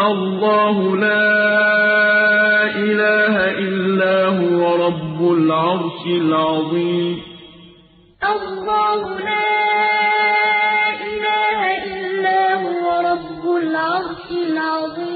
الله لا إله إلا هو رب العرش العظيم. الله لا إله إلا هو رب العرش العظيم.